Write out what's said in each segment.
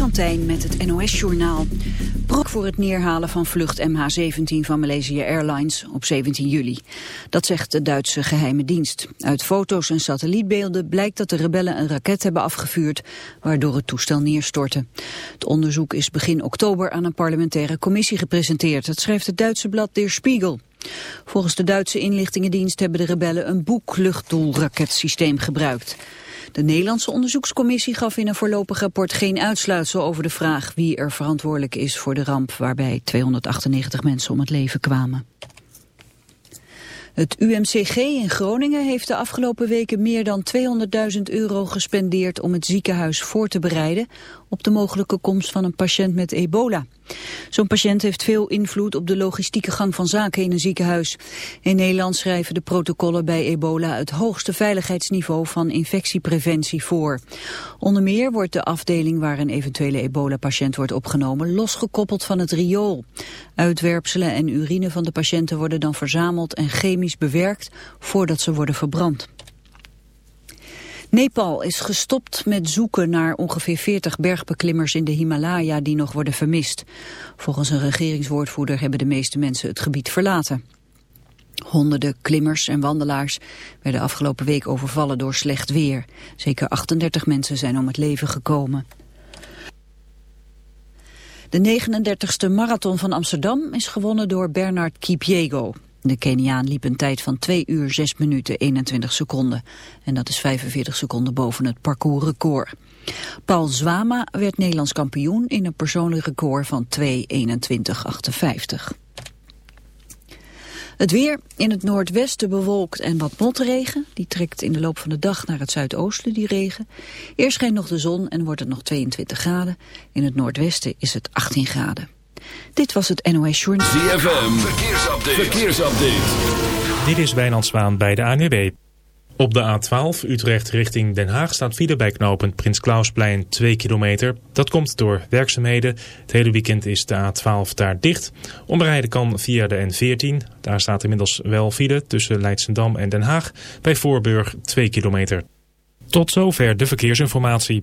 Van met het NOS-journaal. Brok voor het neerhalen van vlucht MH17 van Malaysia Airlines op 17 juli. Dat zegt de Duitse geheime dienst. Uit foto's en satellietbeelden blijkt dat de rebellen een raket hebben afgevuurd... waardoor het toestel neerstortte. Het onderzoek is begin oktober aan een parlementaire commissie gepresenteerd. Dat schrijft het Duitse blad Der Spiegel. Volgens de Duitse inlichtingendienst hebben de rebellen een boekluchtdoelraketsysteem gebruikt... De Nederlandse onderzoekscommissie gaf in een voorlopig rapport geen uitsluitsel over de vraag wie er verantwoordelijk is voor de ramp waarbij 298 mensen om het leven kwamen. Het UMCG in Groningen heeft de afgelopen weken meer dan 200.000 euro gespendeerd om het ziekenhuis voor te bereiden op de mogelijke komst van een patiënt met ebola. Zo'n patiënt heeft veel invloed op de logistieke gang van zaken in een ziekenhuis. In Nederland schrijven de protocollen bij ebola het hoogste veiligheidsniveau van infectiepreventie voor. Onder meer wordt de afdeling waar een eventuele ebola-patiënt wordt opgenomen losgekoppeld van het riool. Uitwerpselen en urine van de patiënten worden dan verzameld en chemisch bewerkt voordat ze worden verbrand. Nepal is gestopt met zoeken naar ongeveer 40 bergbeklimmers in de Himalaya die nog worden vermist. Volgens een regeringswoordvoerder hebben de meeste mensen het gebied verlaten. Honderden klimmers en wandelaars werden afgelopen week overvallen door slecht weer. Zeker 38 mensen zijn om het leven gekomen. De 39ste marathon van Amsterdam is gewonnen door Bernard Kipjego. De Keniaan liep een tijd van 2 uur 6 minuten 21 seconden. En dat is 45 seconden boven het parcoursrecord. Paul Zwama werd Nederlands kampioen in een persoonlijk record van 2.21.58. Het weer in het noordwesten bewolkt en wat motregen. Die trekt in de loop van de dag naar het zuidoosten, die regen. Eerst schijnt nog de zon en wordt het nog 22 graden. In het noordwesten is het 18 graden. Dit was het NOS Journal. ZFM, verkeersupdate. verkeersupdate. Dit is Wijnand Zwaan bij de ANWB. Op de A12 Utrecht richting Den Haag staat file bij knooppunt Prins Klausplein 2 kilometer. Dat komt door werkzaamheden. Het hele weekend is de A12 daar dicht. Omrijden kan via de N14. Daar staat inmiddels wel file tussen Leidsendam en Den Haag. Bij Voorburg 2 kilometer. Tot zover de verkeersinformatie.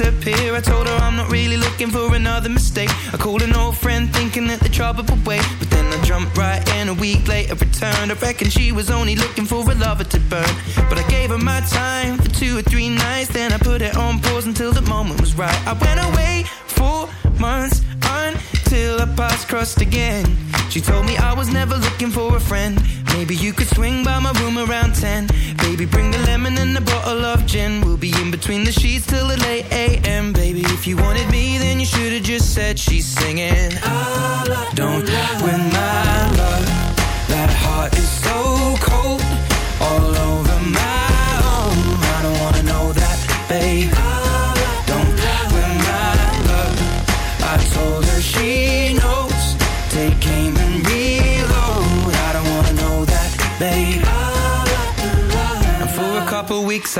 Disappear.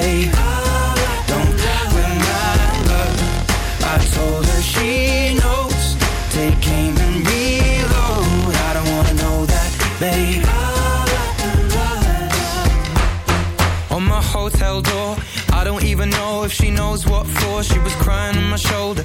that. Don't love. I told her she knows. Take aim and reload. I don't wanna know that, babe. On my hotel door, I don't even know if she knows what for. She was crying on my shoulder.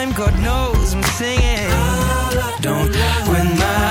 God knows I'm singing. Don't win my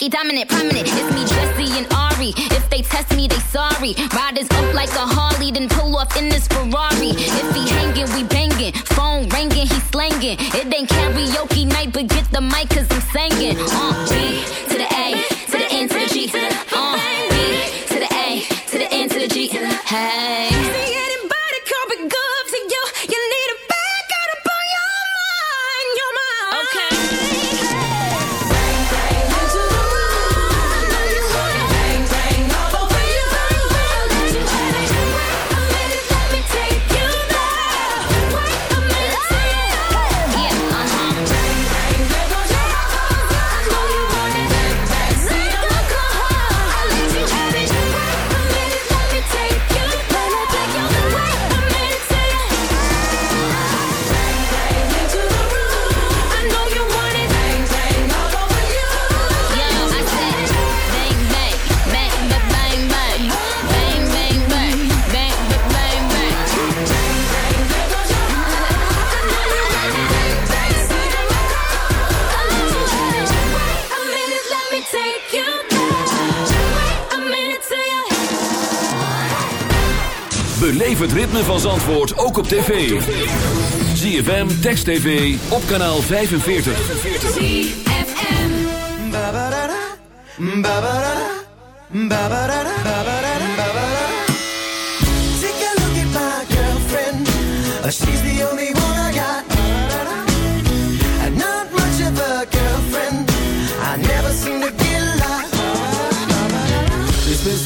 Nicki dominant, van antwoord ook op tv. ZFM, Text TV, op kanaal 45. Uh, I got. Uh, not much of a girlfriend.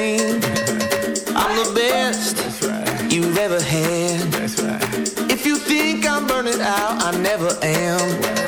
I'm the best right. you've ever had. That's right. If you think I'm burning out, I never am.